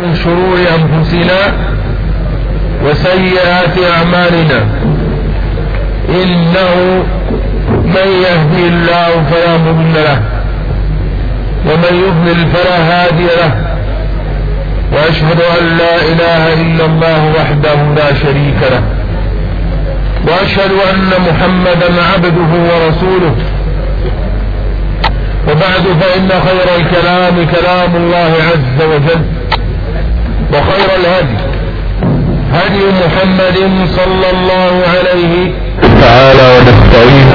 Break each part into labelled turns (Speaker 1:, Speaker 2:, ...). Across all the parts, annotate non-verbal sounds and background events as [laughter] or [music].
Speaker 1: من شرور أنفسنا وسيئات أعمالنا. إنه من يهدي الله فلا مضل له ومن يضلل فلا هادي له. وأشهد أن لا إله إلا الله وحده لا شريك له. وأشهد أن محمدا عبده ورسوله. وبعد فإن خير الكلام كلام الله عز وجل. وخير الهدي. هدي محمد صلى الله عليه
Speaker 2: تعالى ونستعين.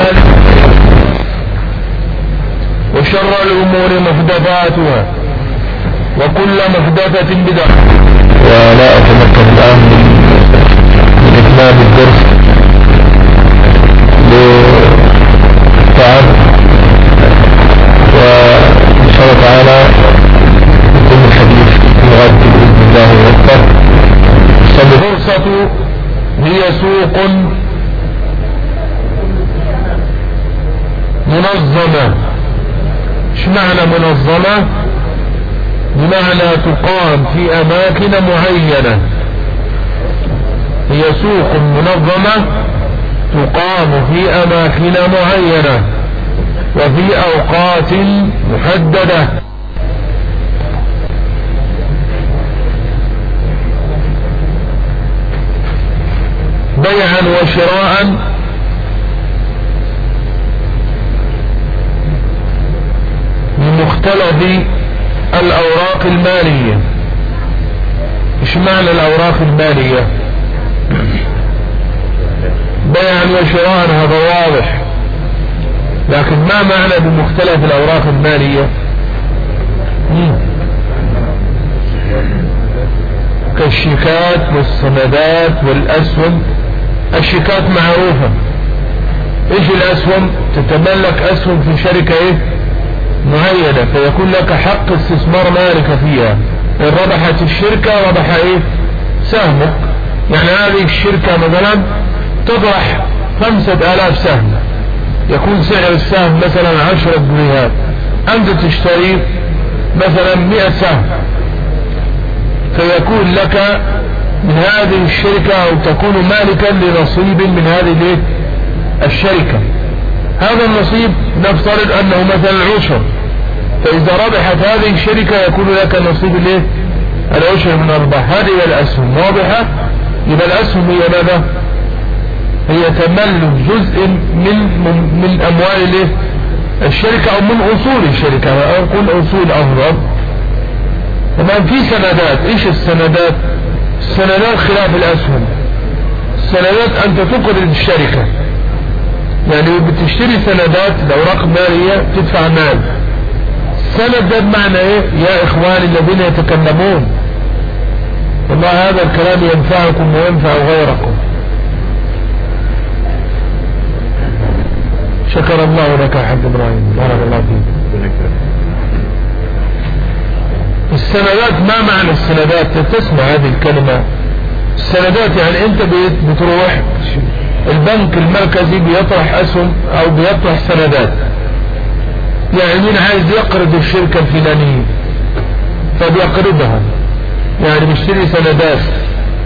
Speaker 1: وشر الأمور محدثاتها وكل محدثة بدعة.
Speaker 2: ولا أتمكن الآن من إتمام الدرس لتعب وإن شاء الله تعالى يكون الحديث بإذن الله ويوفق
Speaker 1: الفرصة هي سوق منظمة. إيش معنى منظمة؟ بمعنى تقام في أماكن معينة. هي سوق منظمة تقام في أماكن معينة وفي أوقات محددة. بيعا وشراء بمختلف الأوراق المالية. إيش معنى الأوراق المالية؟ بيعا وشراء هذا واضح. لكن ما معنى بمختلف الأوراق المالية؟ كالشيكات والسندات والأسهم الشيكات معروفة. إيش الأسهم؟ تتملك أسهم في شركة إيه؟ معينة فيكون لك حق استثمار مالك فيها. إن ربحت الشركة ربح إيه؟ سهمك. يعني هذه الشركة مثلا تطرح خمسة آلاف سهم. يكون سعر السهم مثلا عشرة جنيهات. أنت تشتري مثلا مئة سهم. فيكون لك من هذه الشركة أو تكون مالكا لنصيب من هذه الشركة. هذا النصيب نفترض أنه مثلا عشر فإذا ربحت هذه الشركة يكون لك نصيب الإيه؟ العشر من أرباح. هذه هي الأسهم. واضحة؟ يبقى الأسهم هي ماذا؟ هي تملك جزء من من, أموال الشركة أو من أصول الشركة. أقول أصول أفضل. تمام في سندات. إيش السندات؟ السندات خلاف الأسهم. السندات أنت تقرض الشركة يعني بتشتري سندات الاوراق مالية تدفع مال. السند ده بمعنى إيه؟ يا إخواني الذين يتكلمون. والله هذا الكلام ينفعكم وينفع غيركم. شكر الله لك يا حاج إبراهيم. بارك الله فيك. السندات ما معنى السندات؟ تسمع هذه الكلمة. السندات يعني أنت بتروح البنك المركزي بيطرح اسهم أو بيطرح سندات. يعني مين عايز يقرض الشركة الفلانية؟ فبيقرضها. يعني بيشتري سندات.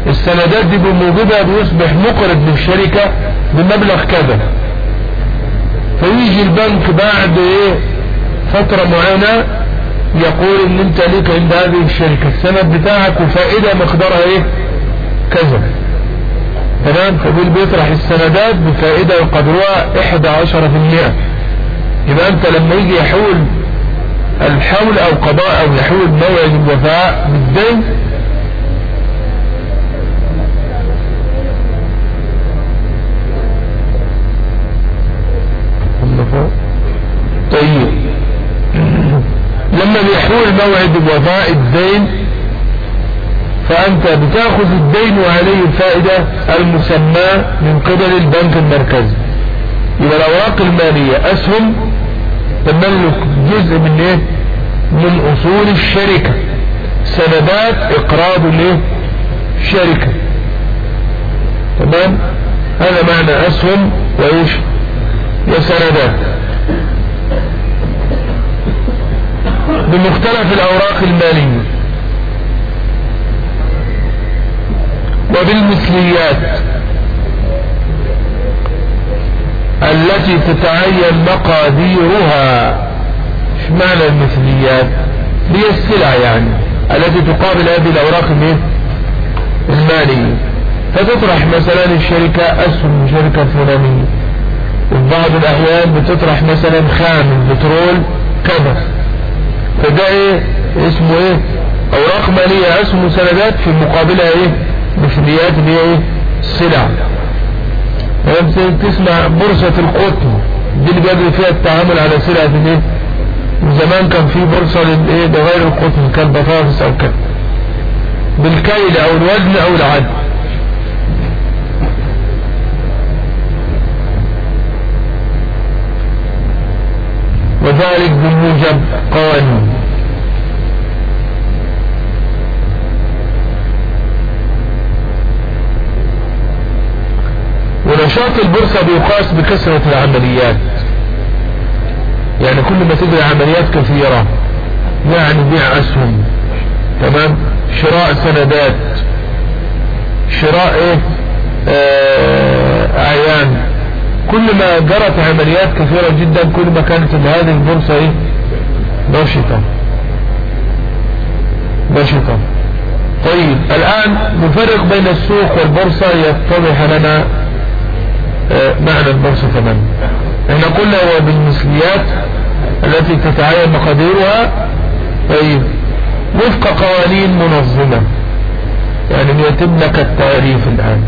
Speaker 1: السندات دي بموجودها بيصبح مقرض للشركة بمبلغ كذا. فيجي البنك بعد إيه؟ فترة معينة يقول إن أنت ليك عند هذه الشركة. السند بتاعك وفائدة مقدارها إيه؟ كذا. تمام؟ فبيل بيطرح السندات بفائدة قدرها 11% يبقى أنت لما يجي يحول الحول أو قضاء أو يحول موعد الوفاء بالدين طيب. لما بيحول موعد وفاء الدين فأنت بتأخذ الدين وعليه الفائدة المسمى من قبل البنك المركزي. يبقى الأوراق المالية أسهم تملك جزء من إيه؟ من أصول الشركة. سندات إقراض ليه؟ شركة. تمام؟ هذا معنى أسهم وإيش؟ وسندات. بمختلف الأوراق المالية وبالمثليات التي تتعين مقاديرها. معنى المثليات؟ هي السلع يعني التي تقابل هذه الأوراق المالية. فتطرح مثلا الشركة أسهم شركة فلانية. وفي بعض الأحيان بتطرح مثلا خام البترول كذا فده إيه؟ اسمه إيه؟ أوراق مالية اسهم وسندات في مقابلها إيه؟ مثليات اللي إيه؟ السلع. تسمع بورصة القطن. دي اللي بيجري فيها التعامل على سلعة الايه زمان كان في بورصة للإيه؟ لغير القطن كالبطاطس أو كده. بالكيل أو الوزن أو العد وذلك بموجب قوانين ونشاط البورصة بيقاس بكثرة العمليات. يعني كل ما تجري عمليات كثيرة يعني بيع أسهم تمام؟ شراء سندات شراء إيه؟ آه أعيان. كل ما جرت عمليات كثيرة جدا كل ما كانت هذه البورصة إيه؟ نشطة نشطة طيب الآن نفرق بين السوق والبورصة يتضح لنا آه معنى البورصة تماما إحنا قلنا هو بالمثليات التي تتعين مقاديرها. طيب وفق قوانين منظمة. يعني يتم لك التعريف الآن.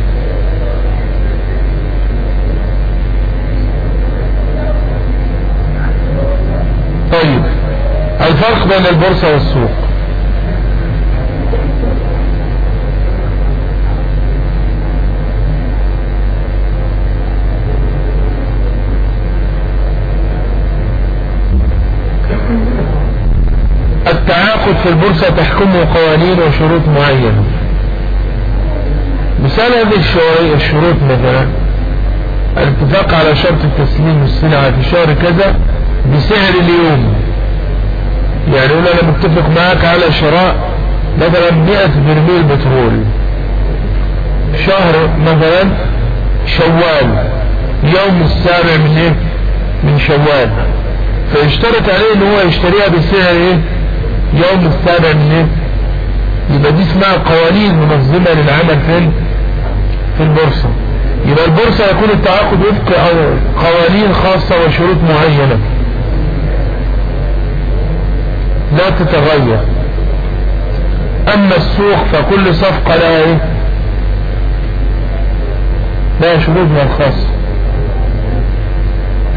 Speaker 1: الفرق بين البورصة والسوق. التعاقد في البورصة تحكمه قوانين وشروط معينة. مثال هذه الشروط مثلا الاتفاق على شرط تسليم السلعة في شهر كذا بسعر اليوم. يعني أنا متفق معك على شراء مثلا 100 برميل بترول. شهر مثلا شوال. يوم السابع من إيه؟ من شوال. فيشترط عليه إن هو يشتريها بسعر إيه؟ يوم السابع من إيه؟ يبقى دي اسمها قوانين منظمة للعمل فين في البورصة. يبقى البورصة يكون التعاقد وفق قوانين خاصة وشروط معينة. لا تتغير أما السوق فكل صفقة لها إيه؟ لها شروطها الخاصة.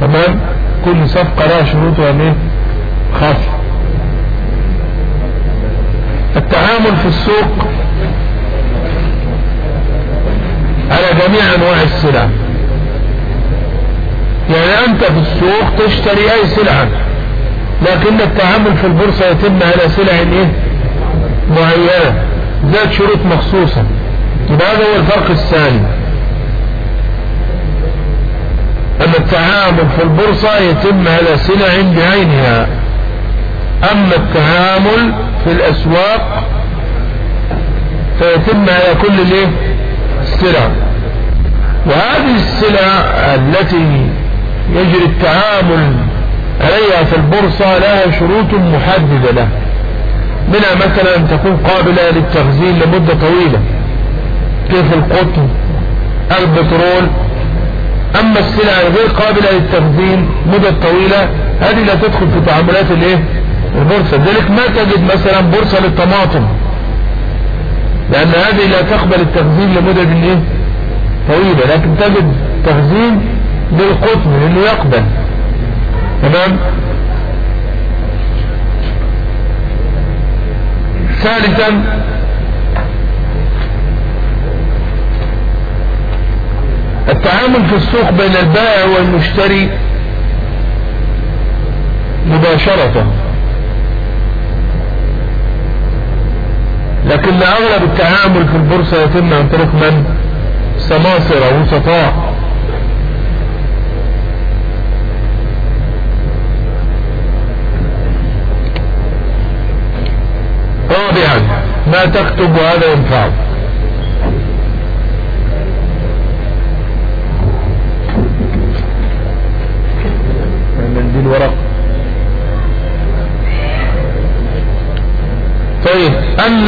Speaker 1: تمام؟ كل صفقة لها شروطها إيه؟ خاصة. التعامل في السوق على جميع أنواع السلع. يعني أنت في السوق تشتري أي سلعة. لكن التعامل في البورصة يتم على سلع إيه؟ معينة. ذات شروط مخصوصة. يبقى هذا هو الفرق الثاني. أن التعامل في البورصة يتم على سلع بعينها. أما التعامل في الأسواق فيتم على كل الايه السلع وهذه السلع التي يجري التعامل عليها في البورصة لها شروط محددة له منها مثلا أن تكون قابلة للتخزين لمدة طويلة. كيف القطن؟ البترول. أما السلع غير قابلة للتخزين مدة طويلة هذه لا تدخل في تعاملات الإيه؟ البورصة. لذلك ما تجد مثلا بورصة للطماطم. لأن هذه لا تقبل التخزين لمدة إيه طويلة. لكن تجد تخزين للقطن لأنه يقبل. تمام؟ ثالثا. التعامل في السوق بين البائع والمشتري مباشرة. لكن أغلب التعامل في البورصة يتم عن طريق من؟ سماسرة وسطاء. رابعا ما تكتب هذا ينفعك دي الورق طيب أن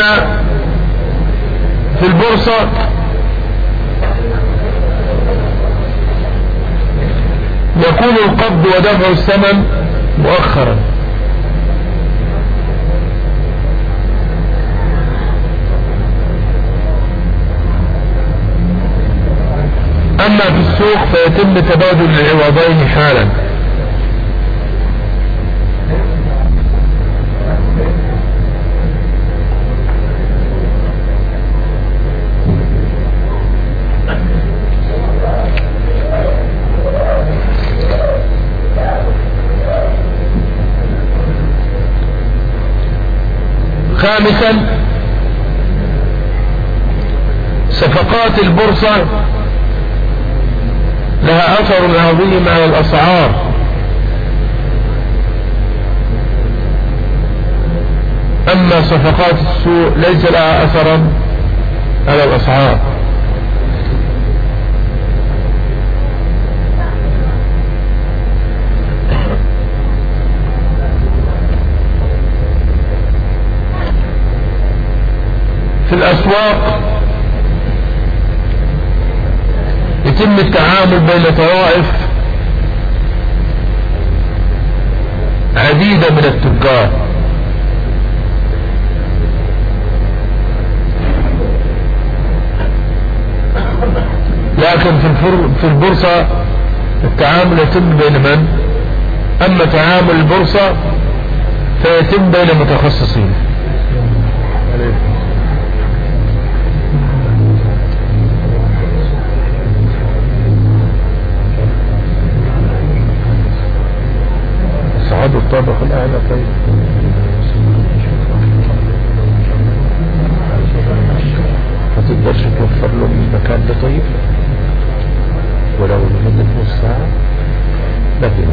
Speaker 1: في البورصة يكون القبض ودفع الثمن مؤخرا. أما في السوق فيتم تبادل العوضين حالا. خامسا صفقات البورصة لها أثر عظيم على الأسعار. أما صفقات السوق ليس لها أثرا على الأسعار. في الأسواق يتم التعامل بين طوائف عديدة من التجار. لكن في في البورصة التعامل يتم بين من؟ أما تعامل البورصة فيتم بين متخصصين. صعدوا الطابق الأعلى طيب ما تقدرش توفر له المكان ده طيب؟ ولو لمدة نص ساعة؟ في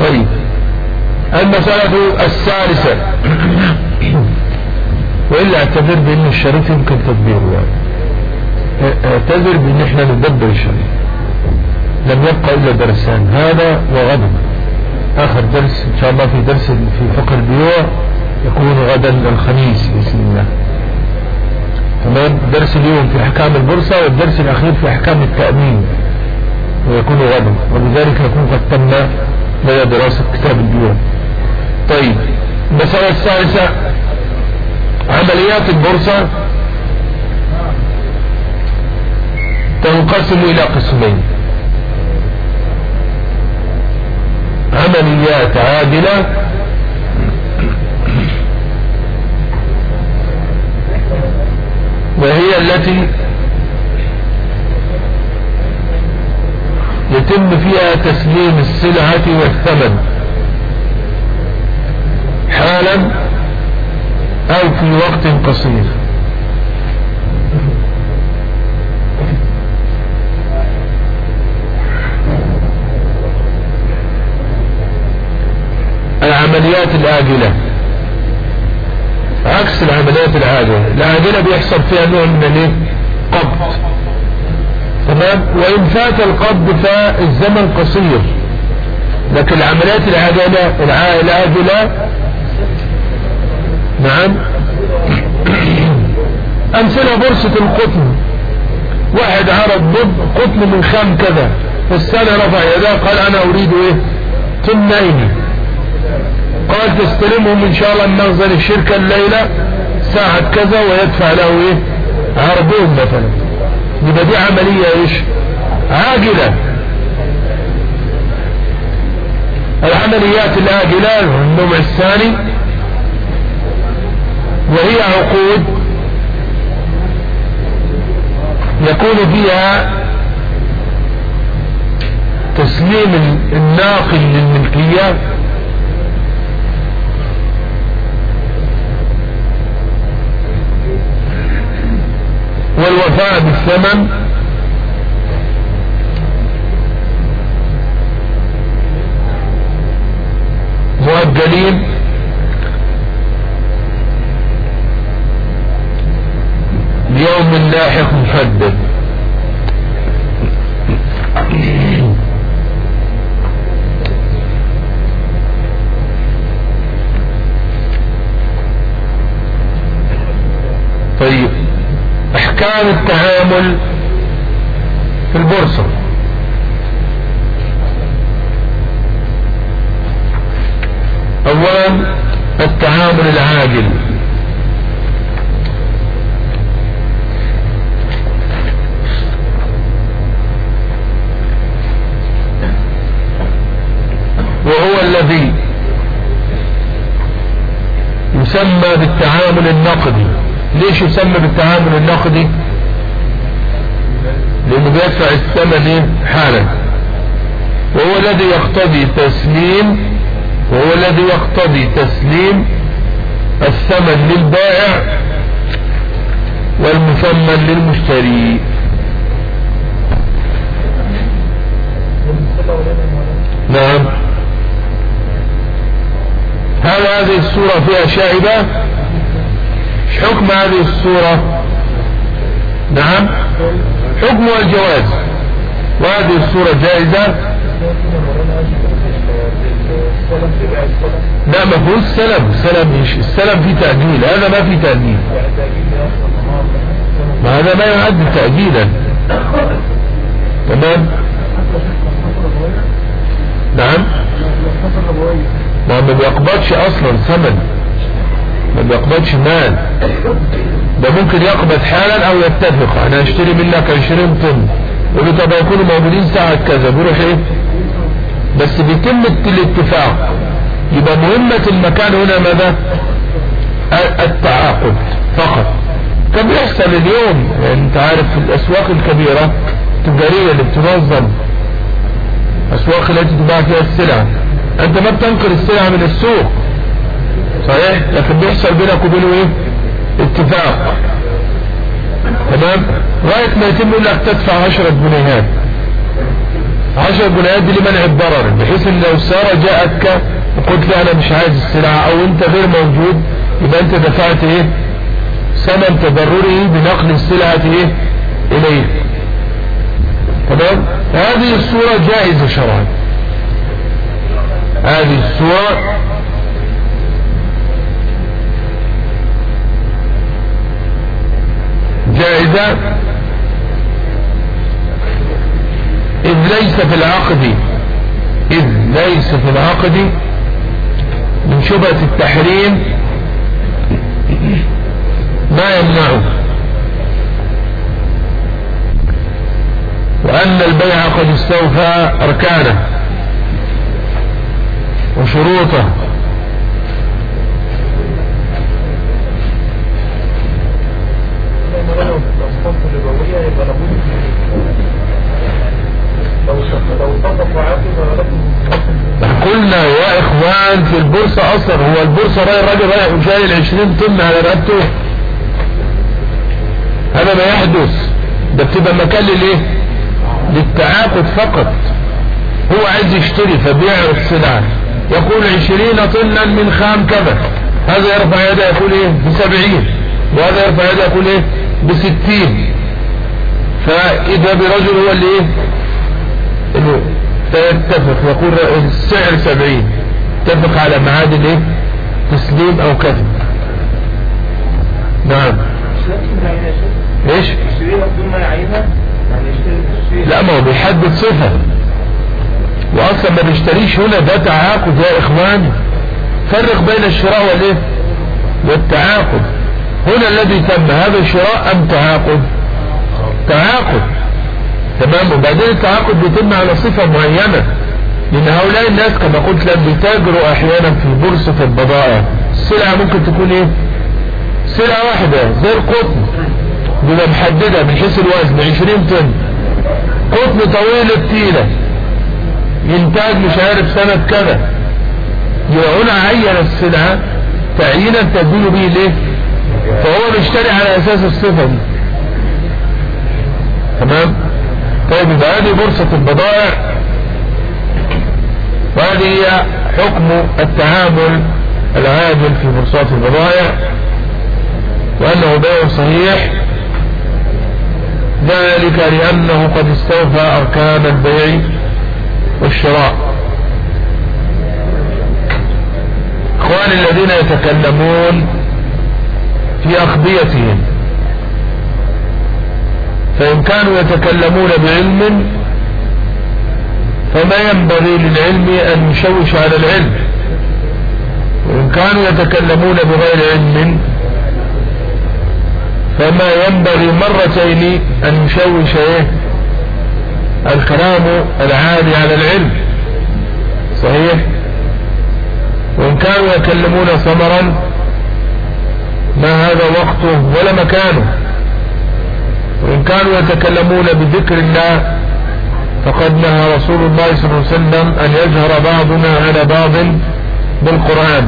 Speaker 1: طيب المسألة الثالثة. [clears throat] وإلا اعتبر بأن الشريف يمكن تدبيره يعني. اعتبر بأن إحنا ندبر الشريف لم يبقى إلا درسان هذا وغدا آخر درس إن شاء الله في درس في فقه البيوع يكون غدا الخميس بإذن الله. تمام؟ درس اليوم في أحكام البورصة والدرس الأخير في أحكام التأمين. ويكون غدا. ولذلك نكون قد تم لدى دراسة كتاب البيوع. طيب المسألة الثالثة عمليات البورصة تنقسم إلى قسمين. عمليات عادلة. وهي التي يتم فيها تسليم السلعة والثمن حالا أو في وقت قصير. العمليات الآجلة. عكس العمليات العاجلة العاجلة بيحصل فيها نوع من القبض تمام؟ وإن فات القبض فالزمن قصير. لكن العمليات العاجلة العاجلة نعم. [clears throat] أمثلة بورصة القطن. واحد عرض ضد قطن من خام كذا. والسنة رفع يداه قال أنا أريد إيه؟ تنين. قال تستلمهم إن شاء الله من مخزن الشركة الليلة ساعة كذا ويدفع له إيه؟ عربون مثلا. يبقى دي عملية إيش؟ عاجلة. العمليات الآجلة النوع الثاني وهي عقود يكون فيها تسليم الناقل للملكية والوفاء بالثمن. مؤجلين ليوم لاحق محدد أركان التعامل في البورصة. أولا التعامل العاجل. وهو الذي يسمى بالتعامل النقدي. ليش يسمى بالتعامل النقدي؟ لأنه بيدفع الثمن حالا وهو الذي يقتضي تسليم وهو الذي يقتضي تسليم الثمن للبائع والمثمن للمشتري. نعم. هل هذه الصورة فيها شائبة حكم هذه الصورة نعم. حكمها الجواز وهذه الصورة جائزة؟ لا ما فيهوش سلم سلم السلم فيه تأجيل. هذا ما فيه تأجيل. ما هذا ما يعد تأجيلا. تمام؟ نعم. ما ما بيقبضش أصلا ثمن. ما بيقبضش مال. ده ممكن يقبض حالا أو يتفق. أنا أشتري منك 20 طن. يقول طب يكونوا موجودين ساعة كذا. بيروح إيه؟ بس بيتم الاتفاق. يبقى مهمة المكان هنا ماذا؟ التعاقد فقط. كان بيحصل اليوم؟ يعني أنت عارف في الأسواق الكبيرة التجارية اللي بتنظم أسواق التي تباع فيها السلع. أنت ما بتنقل السلع من السوق. صحيح؟ لكن بيحصل بينك وبينه إيه؟ اتفاق. تمام؟ لغايه ما يتم لك تدفع 10 جنيهات. 10 جنيهات دي لمنع الضرر بحيث إن لو سارة جاءتك وقلت لها أنا مش عايز السلعة أو أنت غير موجود يبقى أنت دفعت إيه؟ ثمن تضرره بنقل السلعة إيه؟ اليه تمام؟ هذه الصورة جائزة شرعا. هذه الصورة جائزة إذ ليس في العقد إذ ليس في العقد من شبهة التحريم ما يمنعه. وأن البيع قد استوفى أركانه وشروطه. قلنا يا إخوان في البورصة أصلا هو البورصة رأي الراجل رايح وشايل 20 طن على رقبته. هذا ما يحدث. ده بتبقى مكان للإيه؟ للتعاقد فقط. هو عايز يشتري فبيع السلعة يقول عشرين طنا من خام كذا. هذا يرفع يده يقول إيه؟ بسبعين. وهذا يرفع يده يقول إيه؟ بستين. فإذا برجل هو اللي إيه؟ فيتفق يقول السعر سبعين. اتفق على معاد الايه تسليم أو كذا نعم. إيش؟ لا ما هو بيحدد صفة. واصلا ما بيشتريش هنا ده تعاقد يا إخواني. فرق بين الشراء والإيه؟ والتعاقد. هنا الذي تم هذا شراء أم تعاقد؟ تعاقد. تمام؟ وبعدين التعاقد بيتم على صفة معينة. لأن هؤلاء الناس كما قلت لك بيتاجروا أحيانا في بورصة البضائع. السلعة ممكن تكون إيه؟ سلعة واحدة زي القطن بيبقى محددة من حيث الوزن 20 طن. قطن طويل التيلة ينتاج مش عارف سنة كذا. يبقى هنا عين السلعة تعيينا تدين به ليه؟ فهو بيشتري على أساس الصفة دي. تمام؟ طيب يبقى هذه بورصة البضائع. وهذه هي حكم التعامل العادل في بورصات البضائع. وأنه بيع صحيح. ذلك لأنه قد استوفى أركان البيع والشراء. إخواني الذين يتكلمون في أخبيتهم. فإن كانوا يتكلمون بعلم فما ينبغي للعلم أن يشوش على العلم. وإن كانوا يتكلمون بغير علم فما ينبغي مرتين أن يشوش إيه؟ الكلام العالي على العلم. صحيح؟ وإن كانوا يكلمون ثمرا ما هذا وقته ولا مكانه. وإن كانوا يتكلمون بذكر الله فقد نهى رسول الله صلى الله عليه وسلم أن يجهر بعضنا على بعض بالقرآن.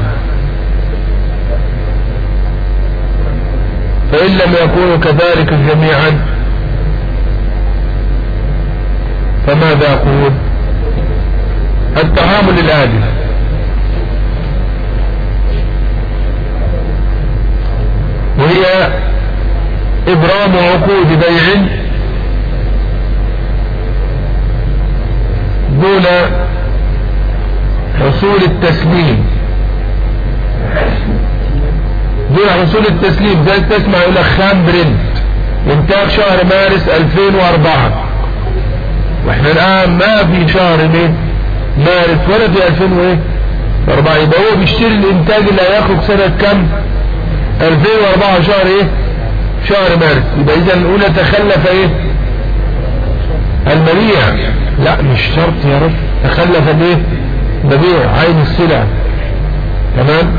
Speaker 1: فإن لم يكونوا كذلك جميعا فماذا أقول؟ التعامل العادل وهي إبرام عقود بيع دون حصول التسليم. دون حصول التسليم. زي تسمع يقول لك خام برنت. انتاج شهر مارس 2004 وإحنا الآن ما في شهر مين؟ مارس. ولا في 2004 يبقى هو بيشتري الإنتاج اللي هياخد سنة كم 2004 شهر إيه؟ شهر مارس. يبقى إذا الأولى تخلف إيه؟ المبيع. لا مش شرط يا رب. تخلف الإيه؟ ببيع عين السلع. تمام؟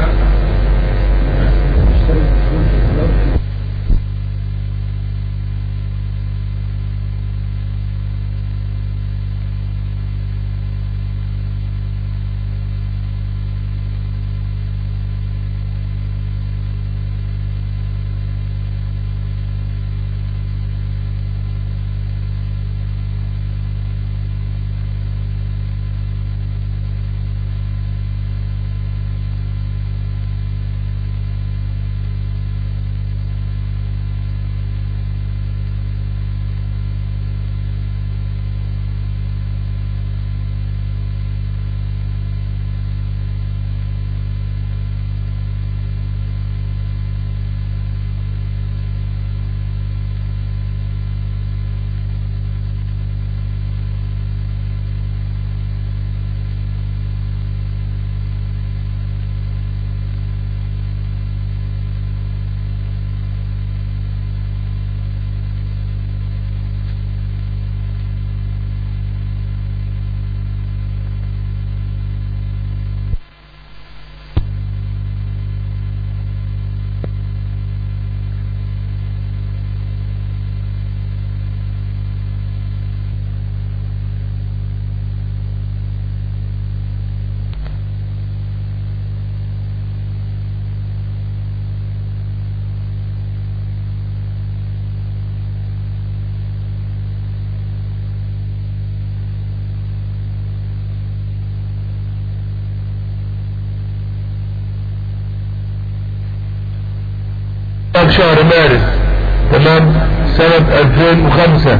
Speaker 1: سنة 2005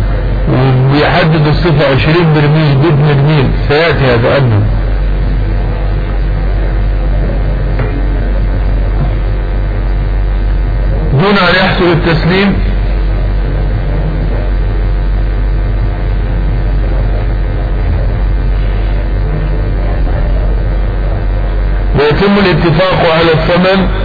Speaker 1: ويحدد الصفة 20 برميل بابن الميل سيأتي هذا أمن دون أن يحصل التسليم. ويتم الاتفاق على الثمن.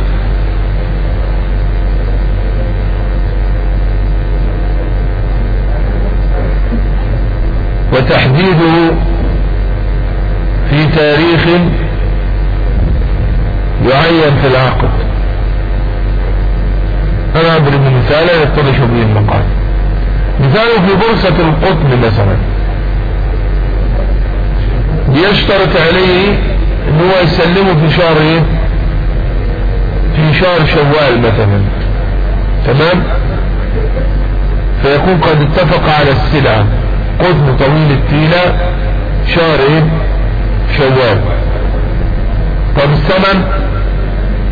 Speaker 1: وتحديده في تاريخ يعين في العقد. أنا أضرب مثالا يتضح به المقال. مثاله في بورصة القطن مثلا. بيشترط عليه إن هو يسلمه في شهر إيه؟ في شهر شوال مثلا. تمام؟ فيكون قد اتفق على السلعة. قطن طويل التيلة شهر إيه شوال طب الثمن؟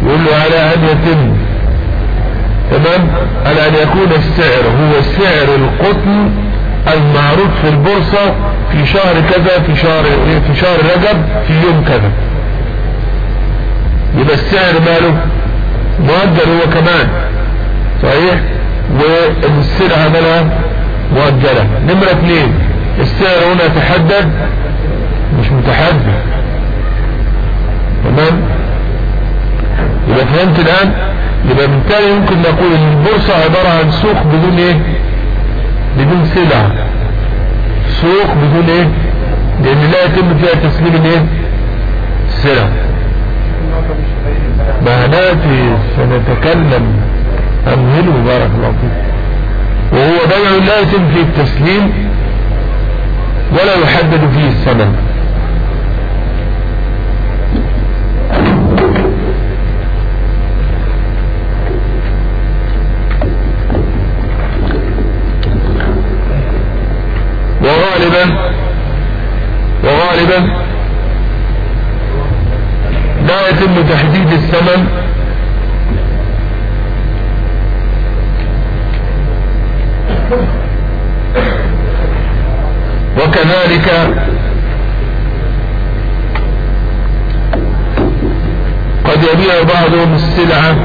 Speaker 1: يقول له على أن يتم. تمام؟ على أن يكون السعر هو سعر القطن المعروض في البورصة في شهر كذا في شهر في شهر رجب في يوم كذا. يبقى السعر ماله؟ مؤجل هو كمان. صحيح؟ والسلعة مالها؟ مؤجلة. نمرة اثنين السعر هنا تحدد. مش متحدد. تمام؟ يبقى فهمت الآن؟ يبقى بالتالي يمكن نقول إن البورصة عبارة عن سوق بدون إيه؟ بدون سلع. سوق بدون إيه؟ لأن لا يتم فيها تسليم الإيه؟ السلع ما ناتي سنتكلم. أمهله بارك الله فيك. وهو بيع لا يتم فيه التسليم ولا يحدد فيه الثمن. وغالبا وغالبا لا يتم تحديد الثمن وكذلك قد يبيع بعضهم السلعة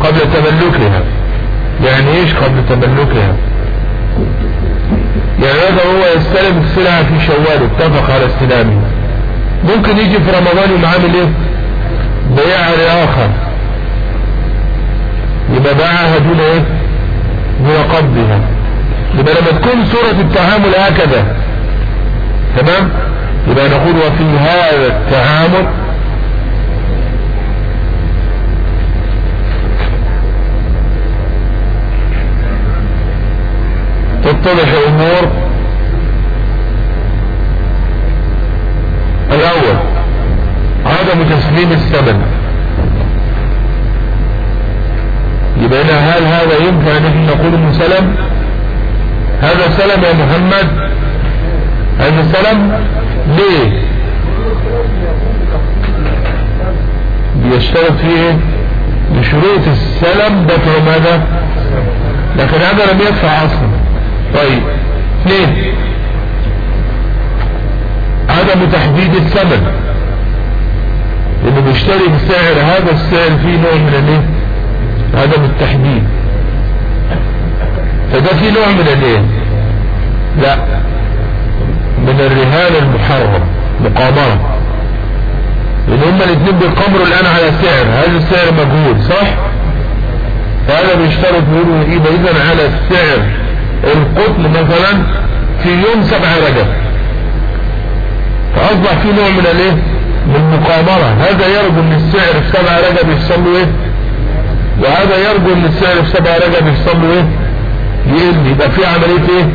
Speaker 1: قبل تملكها يعني إيش قبل تملكها يعني هذا هو يستلم السلعة في شوال اتفق على استلامه. ممكن يجي في رمضان ومعامل إيه؟ بيعها لآخر. يبقى باعها دون إيه؟ دون قبضها. يبقى لما تكون صورة التعامل هكذا تمام؟ يبقى نقول وفي هذا التعامل تتضح امور الأول عدم تسليم الثمن. يبقى هل هذا ينفع ان إحنا نقول إنه سلم؟ هذا سلم يا محمد؟ هذا سلم ليه؟ بيشترط فيه بشروط السلم دفع ماذا؟ لكن هذا لم يدفع أصلا. طيب اثنين. عدم تحديد الثمن. انه بيشتري بسعر هذا السعر فيه نوع من الايه؟ عدم التحديد. فده فيه نوع من الايه؟ لا. من الرهان المحرم مقامرة لأن هما الاثنين بيقامروا الآن على سعر. هذا السعر مجهول صح؟ فهذا بيشترط يقولوا يبقى اذا على السعر القطن مثلا في يوم سبع رجب. فأصبح في نوع من الإيه؟ من المقامرة هذا يرجو إن السعر في سبع رجب يحصل له إيه؟ وهذا يرجو إن السعر في سبع رجب يحصل له إيه؟ يقل يبقى في عملية إيه؟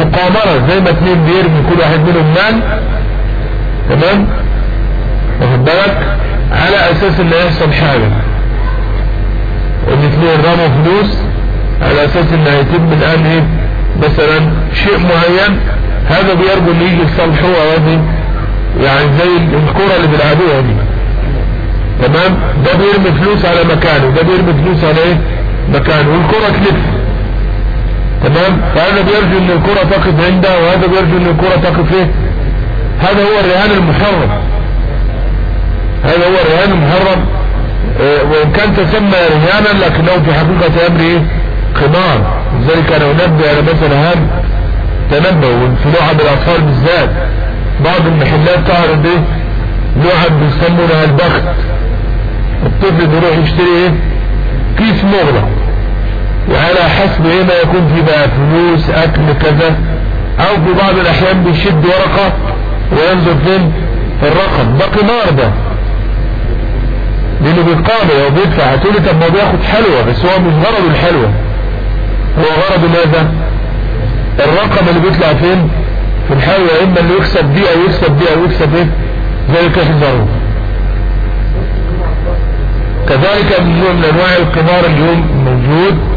Speaker 1: مقامرة زي ما اتنين بيرمي كل واحد منهم مال تمام؟ واخد بالك؟ على أساس إن يحصل حاجة. والاثنين رموا فلوس على أساس إن هيتم الان إيه؟ مثلا شيء معين هذا بيرجو ان يجي يصلحوه هذه يعني زي الكرة اللي بيلعبوها دي. تمام؟ ده بيرمي فلوس على مكانه ده بيرمي فلوس على إيه؟ مكانه. والكرة تلف. تمام؟ فهذا بيرجو إن الكرة تقف عنده وهذا بيرجو إن الكرة تقف إيه هذا هو الرهان المحرم. هذا هو الرهان المحرم. آه وإن كان تسمى رهانا لكنه في حقيقة أمر إيه؟ قمار لذلك أنا أنبه على مثلا هام تنبه لعب الأطفال بالذات. بعض المحلات تعرض إيه؟ لعب بيسمونها البخت. الطفل بيروح يشتري إيه؟ كيس مغلق. وعلى حسب إيه ما يكون في بقى فلوس أكل كذا. أو في بعض الأحيان بيشد ورقة وينظر فين؟ في الرقم. ده قمار ده لأنه بيقابل وبيدفع. هتقولي طب ما بياخد حلوة بس هو مش غرضه الحلوة. هو غرضه ماذا؟ الرقم اللي بيطلع فين؟ في الحلوة. إما اللي يكسب بيه أو يكسب بيه أو يكسب إيه؟ زي كاش الضرورة كذلك من أنواع القمار اليوم موجود.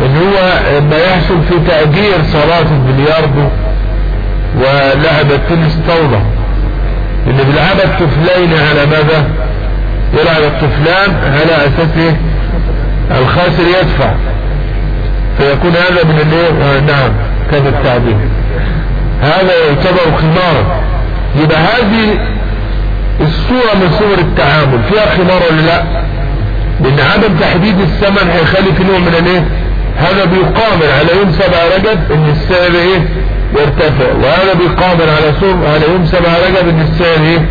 Speaker 1: إن هو ما يحصل في تأجير صلاة البلياردو ولعب التنس طاولة. اللي بيلعب الطفلين على ماذا؟ يلعب الطفلان على أساس الخاسر يدفع. فيكون هذا من الايه نعم كذا التعبير. هذا يعتبر خمارا يبقى هذه الصورة من صور التعامل. فيها خمار ولا لا؟ لأن عدم تحديد الثمن هيخلي في نوع من الايه هذا بيقامر على يوم سبع رجب إن السعر إيه؟ يرتفع وهذا بيقامر على صوم على يوم سبع رجب إن السعر إيه؟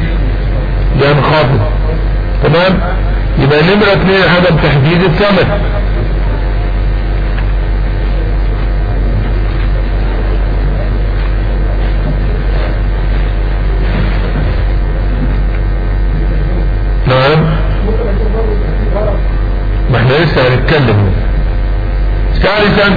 Speaker 1: ينخفض تمام؟ يبقى نمرة اثنين عدم تحديد الثمن. نعم. ما إحنا لسه هنتكلم. ثالثا.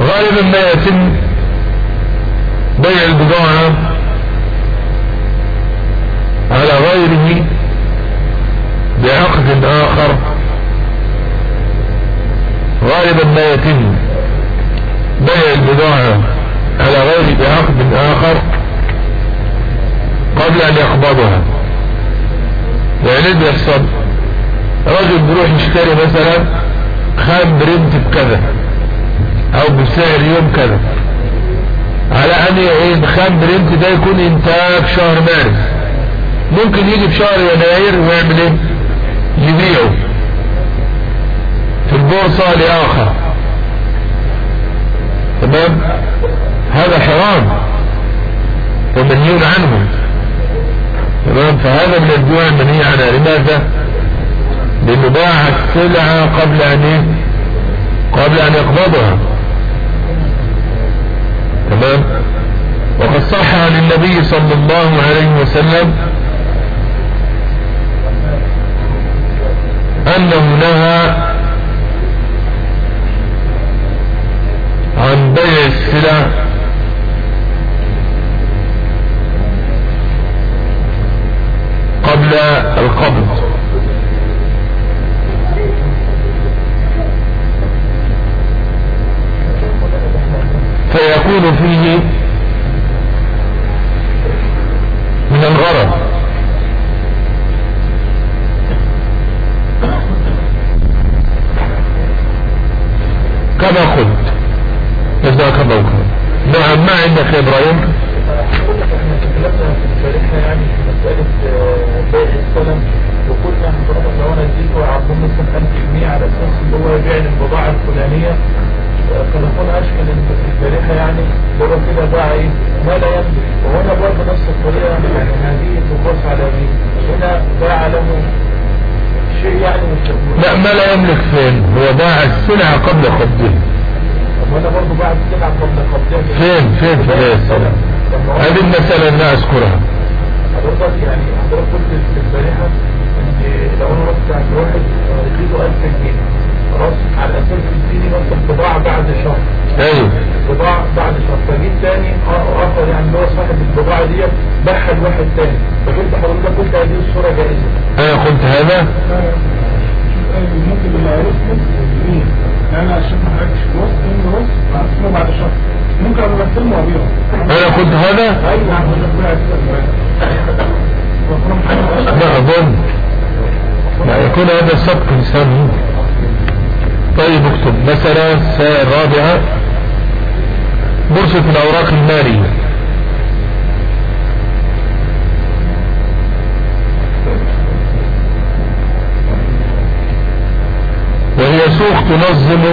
Speaker 1: غالبا ما يتم بيع البضاعة. يشتري مثلا خام برنت بكذا أو بسعر يوم كذا. على أن إيه خام برنت ده يكون إنتاج شهر مارس. ممكن يجي في شهر يناير ويعمل إيه؟ يبيعه. في البورصة لآخر. تمام؟ هذا حرام. ومنهي عنه تمام؟ فهذا من البيوع المنهي عنها لماذا لأنه باع السلعة قبل أن إيه؟ قبل أن يقبضها. تمام؟ وقد صح عن النبي صلى الله عليه وسلم أنه نهى عن بيع السلع قبل القبض. فيكون فيه من الغرض. كما قلت جزاك الله خير نعم ما عندك يا
Speaker 3: إبراهيم؟ وقلنا حضرتك لو أنا اديته عرضون مثلا 1000 جنيه على أساس إن هو يبيع لي البضاعة الفلانية فنكون أشكل البارحة يعني هو كده باع إيه ما لا يملك وهنا برضه نفس الطريقة يعني هذه تقاس على دي هنا باع له شيء يعني مش
Speaker 1: لا ما لا يملك فين؟ هو باع السلعة قبل قبضه.
Speaker 3: طب وأنا برضه باع السلعة قبل قبضها
Speaker 1: فين؟ فين في بيع السلعة هذه المسألة اللي أذكرها.
Speaker 3: حضرتك يعني حضرتك قلت في البارحة إن لو أنا رحت عند واحد اديته 1000 جنيه. خلاص على أساس يديني مثلا بضاعة بعد شهر.
Speaker 1: أيوه.
Speaker 3: بضاعة بعد شهر. فجيت تاني اخر يعني اللي هو صاحب البضاعة دي باعها لواحد تاني. فقلت حضرتك قلت هذه الصورة جائزة.
Speaker 1: أنا قلت هذا؟
Speaker 3: ممكن اللي عرفته مين؟ أنا عشان ما حركش نص إن هقسمه بعد شهر. ممكن أنا بستلمه وأبيعه.
Speaker 1: أنا قلت هذا؟
Speaker 3: أيوه
Speaker 1: لا أظن. لا يكون هذا سبق لسانه طيب اكتب مثلا الساعة الرابعة بورصة الاوراق المالية. وهي سوق تنظم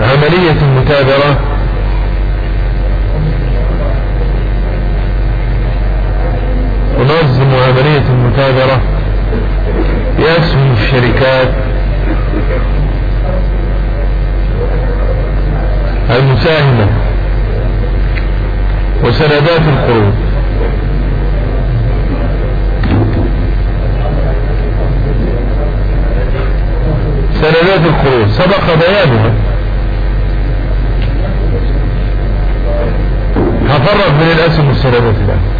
Speaker 1: عملية المتابرة تنظم عملية المتابرة بأسهم الشركات المساهمة وسندات القروض سندات القروض سبق بيانها. هفرق بين الأسهم والسندات الآن.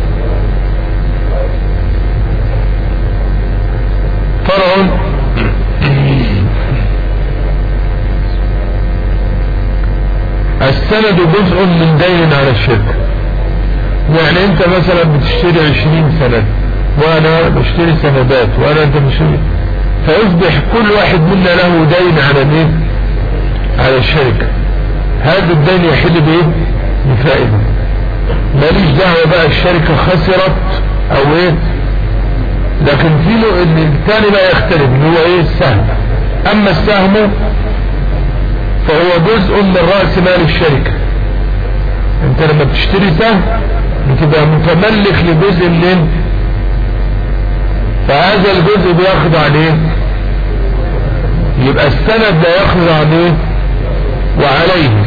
Speaker 1: السند جزء من دين على الشركة يعني انت مثلا بتشتري عشرين سند وأنا بشتري سندات وأنا انت بشتري فيصبح كل واحد منا له دين على مين؟ على الشركة هذا الدين يحل بإيه؟ بفائدة. ماليش دعوة بقى الشركة خسرت أو إيه؟ لكن في له الثاني لا يختلف اللي هو إيه؟ السهم. أما السهم فهو جزء من رأس مال الشركة. انت لما بتشتري سهم بتبقى متملك لجزء من فهذا الجزء بياخد عليه. يبقى السند لا ياخذ عليه وعليه.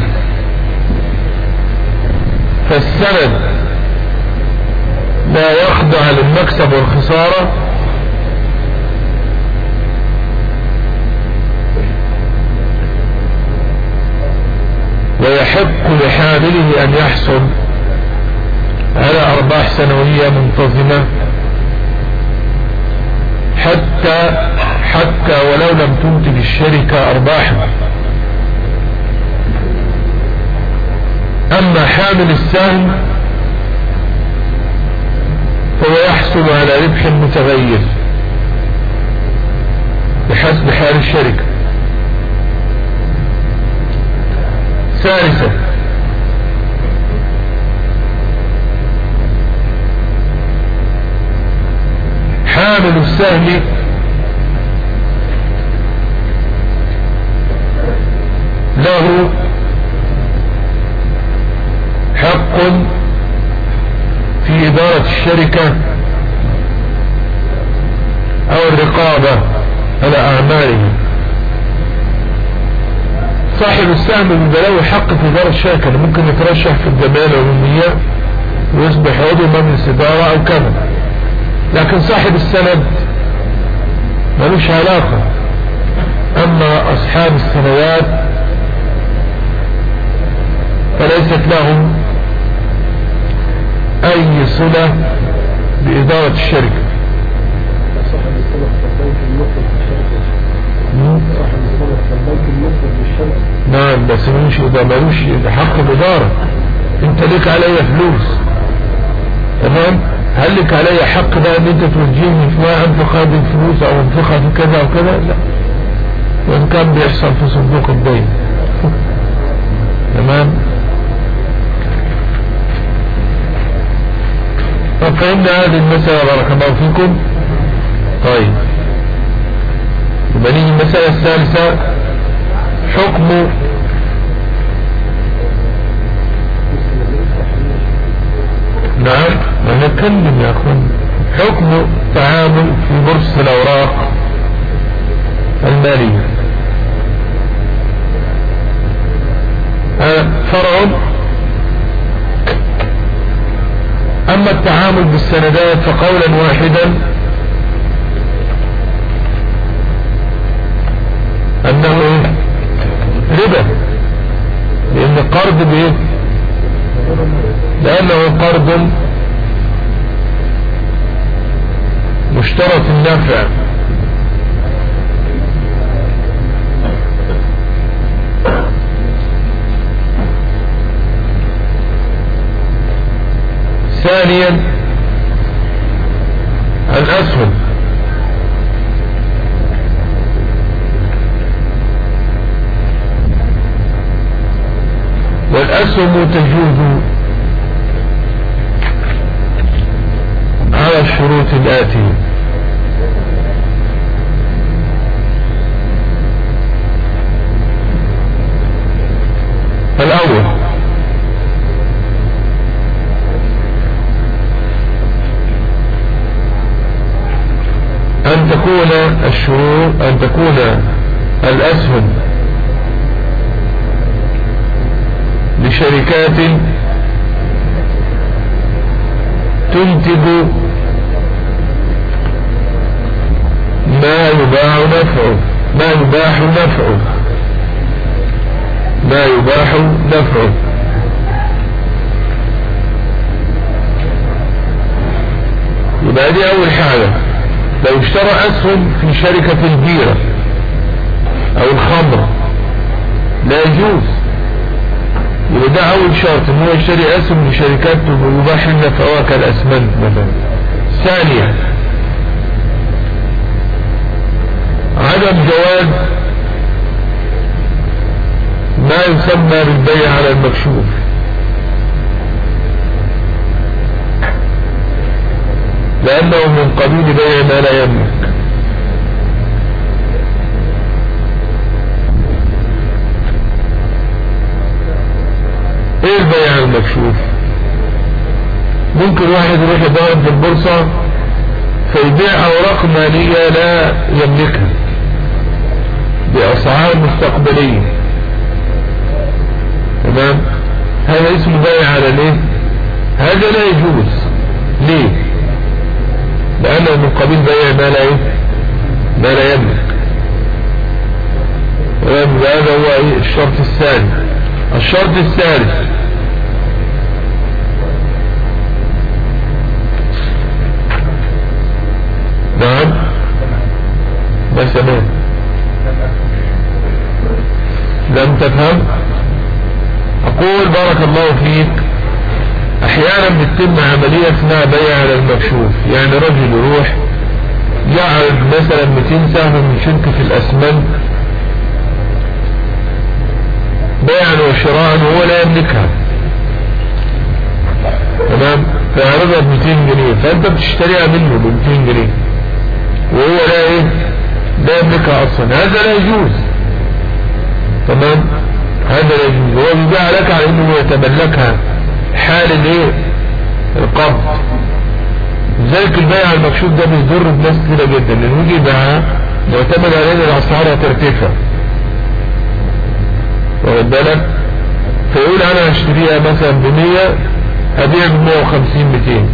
Speaker 1: فالسند لا يخضع للمكسب والخسارة. ويحق لحامله أن يحصل على أرباح سنوية منتظمة حتى حتى ولو لم تنتج الشركة أرباحا. أما حامل السهم فهو يحصل على ربح متغير بحسب حال الشركة. ثالثا حامل السهم. له حق في إدارة الشركة أو الرقابة على أعماله. صاحب السهم بيبقى له حق في إدارة الشركة ممكن يترشح في الجمعية العمومية ويصبح عضو مجلس إدارة أو كذا لكن صاحب السند ملوش علاقة. أما أصحاب السنوات فليست لهم أي صلة بإدارة الشركة.
Speaker 2: صاحب السلف
Speaker 1: نعم بس ملوش ده ملوش ده حق الإدارة انت ليك عليا فلوس. تمام؟ هل لك عليا حق بقى ان انت توجهني في ما أنفق هذه الفلوس أو أنفقها في كذا أو كذا؟ لا. وإن كان بيحصل في صندوق الدين تمام؟ طب فهمنا هذه المسألة بارك الله فيكم. طيب. يبقى نيجي المسألة الثالثة. حكم نعم ما نتكلم يا أخوان. حكم التعامل في بورصة الأوراق المالية. هذا فرع. أما التعامل بالسندات فقولا واحدا أنه ربا. لأن قرض بإيه؟ لأنه قرض مشترط النفع ثانيا الأسهم. والأسهم تجوز على الشروط الآتية. الأول. أن تكون الشروط أن تكون الأسهم لشركات تنتج ما يباع نفعه ما يباح نفعه. ما يباح نفعه. يبقى دي أول حاجة. لو اشترى أسهم في شركة البيرة أو الخمر لا يجوز. يبقى ده أول شرط إن هو يشتري أسهم لشركات يباح نفعها كالأسمنت مثلا. ثانيا عدم جواز ما يسمى بالبيع على المكشوف. لأنه من قبيل بيع ما لا يملك. إيه البيع المكشوف ممكن واحد يروح يدور في البورصة فيبيع أوراق مالية لا يملكها بأسعار مستقبلية. تمام؟ هذا اسمه بيع على ليه؟ هذا لا يجوز. ليه؟ لأنه من قبيل بيع ما لا إيه ما لا يملك. هذا هو الشرط الثاني. الشرط الثالث نعم. ما سمعت لم تفهم؟ أقول بارك الله فيك. أحيانا بتتم عملية اسمها بيع على المكشوف. يعني رجل يروح يعرض مثلا 200 سهم من شركة الأسمنت. بيعا وشراء وهو لا يملكها. تمام؟ فيعرضها ب 200 جنيه. فأنت بتشتريها منه ب 200 جنيه. وهو لا إيه؟ لا يملكها أصلا. هذا لا يجوز. تمام؟ هذا لا يجوز. هو بيبيع لك على إنه يتملكها. حال الايه القبض. لذلك البيع المكشوف ده بيضر الناس كتيرة جدا. لأنه يجي يبيعها معتمد على إن الأسعار هترتفع. واخد بالك؟ فيقول أنا هشتريها مثلا ب 100 هبيع ب 150 200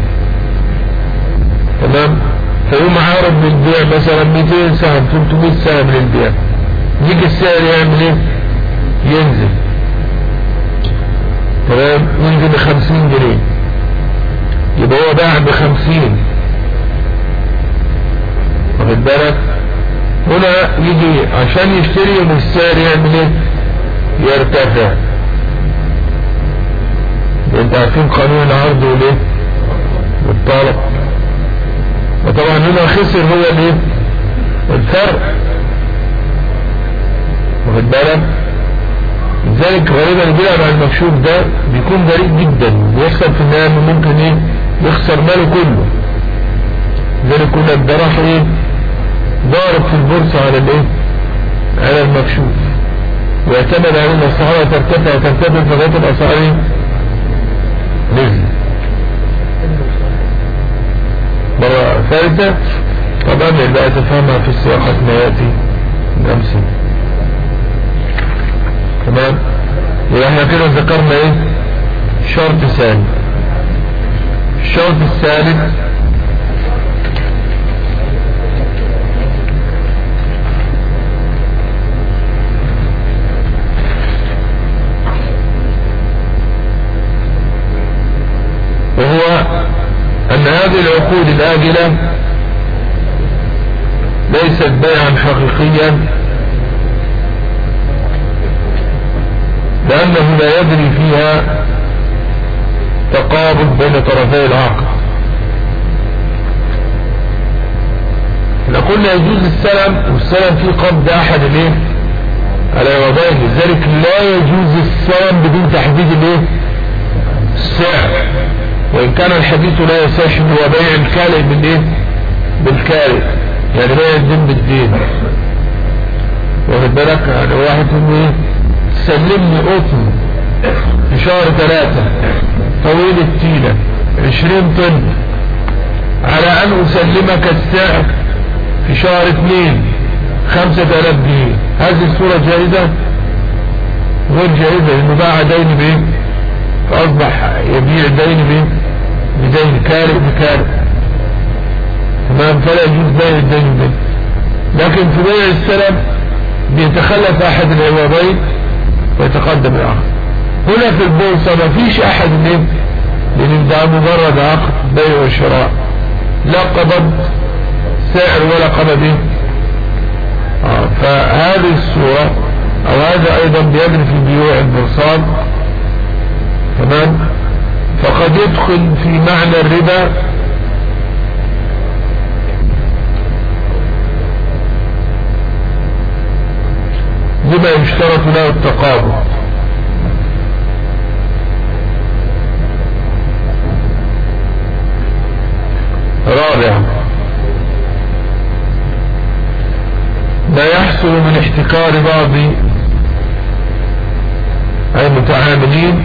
Speaker 1: تمام؟ فيقوم عارض للبيع مثلا 200 سهم؟ 300 سهم للبيع. يجي السعر يعمل إيه؟ ينزل. تمام؟ ينزل ب 50 جنيه. يبقى هو باع ب 50 واخد بالك؟ هنا يجي عشان يشتري من السعر يعمل إيه؟ يرتفع. انت عارفين قانون العرض والإيه؟ والطلب. هنا خسر هو الايه الفرق. واخد بالك؟ لذلك غالبا البيع مع المكشوف ده بيكون بريء جدا. بيحصل في النهاية ممكن إيه؟ يخسر ماله كله. لذلك كنا الدراح إيه؟ ضارب في البورصة على الإيه؟ على المكشوف. واعتمد على ان الاسعار ترتفع وترتفع فغايه الأسعار نزل مرة ثالثة طبعا لا تفهمها في سياقة ما يأتي من أمثلة تمام؟ وإحنا كده ذكرنا إيه؟ شرط ثاني. الشرط الثالث هذه العقود الآجلة ليست بيعا حقيقيا لأنه لا يجري فيها تقابض بين طرفي العقد. قلنا يجوز السلم والسلم فيه قبض أحد الايه العوضين لذلك لا يجوز السلم بدون تحديد الايه السعر. وإن كان الحديث لا يصح هو بيع الكالئ بالايه بالكالئ يعني بيع الدين بالدين. واخد بالك؟ يعني واحد يقول إيه؟ سلمني قطن في شهر ثلاثة طويل التيلة عشرين طن. على أن أسلمك السعر في شهر اثنين خمسة آلاف جنيه. هذه الصورة جائزة؟ غير جائزة لأنه باع دين بإيه؟ فأصبح يبيع دين بإيه؟ بدين كارئ بكارئ تمام؟ فلا يجوز بيع الدين به لكن في بيع السلم بيتخلف أحد العوضين ويتقدم الآخر. هنا في البورصة ما فيش أحد منهم لأن ده مجرد عقد بيع وشراء. لا قبض سعر ولا قبض. آه فهذه الصورة أو هذا أيضا بيجري في بيوع البورصات تمام؟ فقد يدخل في معنى الربا. وإنما يشترط له التقابل رابعا ما يحصل من احتكار بعض المتعاملين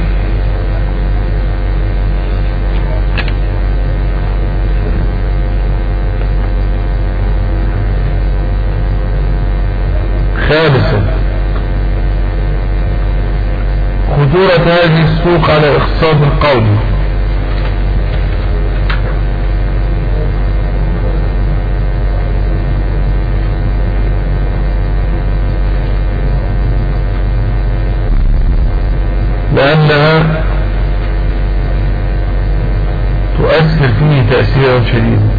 Speaker 1: خامسا خطورة هذه السوق على اقتصاد القول لأنها تؤثر فيه تأثيرا شديدا.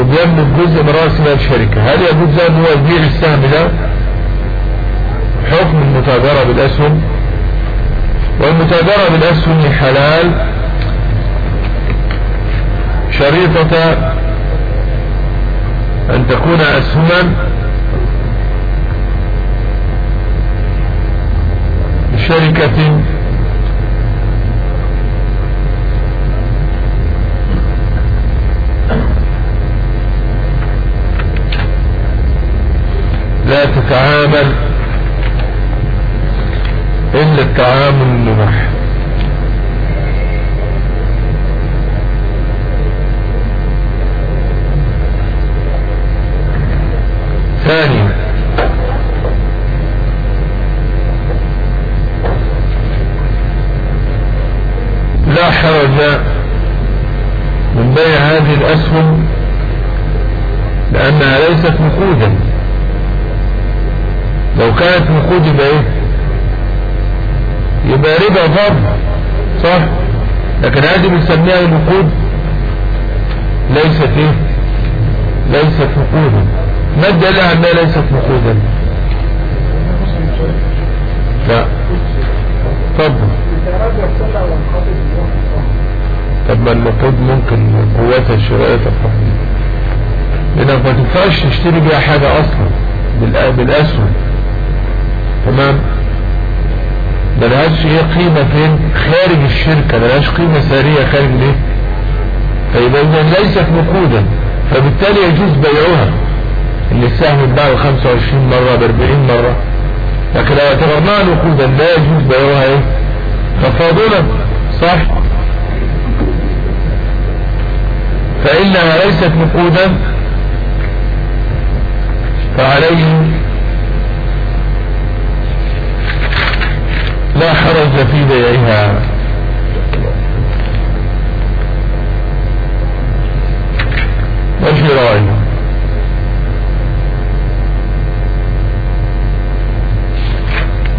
Speaker 1: اللي بيملك جزء من رأس مال الشركة هل يجوز له أن هو يبيع السهم ده؟ حكم المتاجرة بالأسهم. والمتاجرة بالأسهم حلال. شريطة أن تكون أسهما. شركة لا تتعامل إلا التعامل المباح. ثانيا نقود يبقى إيه؟ يبقى ربا ضرب صح؟ لكن هذه بنسميها نقود ليست إيه؟ ليست نقودا ما الدليل أنها ليست نقودا لا. تفضل. طب ما النقود ممكن قوتها الشرائية تفرح لأنك ما تنفعش تشتري بيها حاجة أصلا بالأسهم. تمام؟ ملهاش هي قيمة فين؟ خارج الشركة ملهاش قيمة سارية خارج ليه فيبقى إذا ليست نقودا فبالتالي يجوز بيعها. اللي السهم اتباع 25 مرة ب 40 مرة. لكن لو اعتبرناها نقودا لا يجوز بيعها إيه؟ تفاضلا. صح؟ فإنها ليست نقودا فعليه لا حرج في بيعها. وشرائها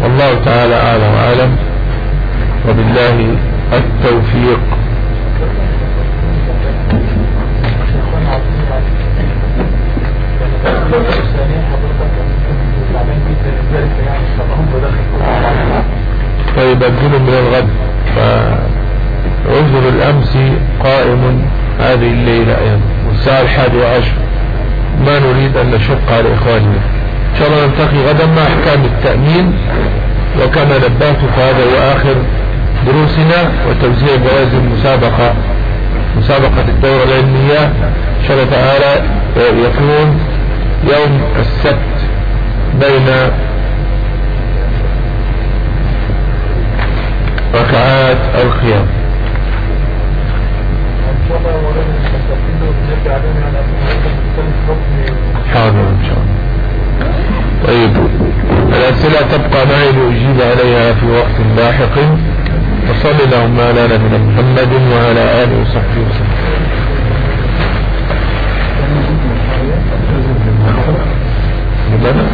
Speaker 1: والله تعالى أعلم وأعلم. وبالله التوفيق. طيب أجل من الغد. فعذر الأمس قائم هذه الليلة أيضا والساعة الحادية عشر. ما نريد أن نشق على إخواننا. إن شاء الله نلتقي غدا مع أحكام التأمين. وكما نبهت فهذا هو آخر دروسنا وتوزيع جوائز المسابقة مسابقة الدورة العلمية. إن شاء الله تعالى يكون يوم السبت بين ركعات القيام. حاضر إن شاء الله. طيب الأسئلة تبقى معي لأجيب عليها في وقت لاحق. وصل اللهم لنا من محمد وعلى آله وصحبه وسلم. لماذا؟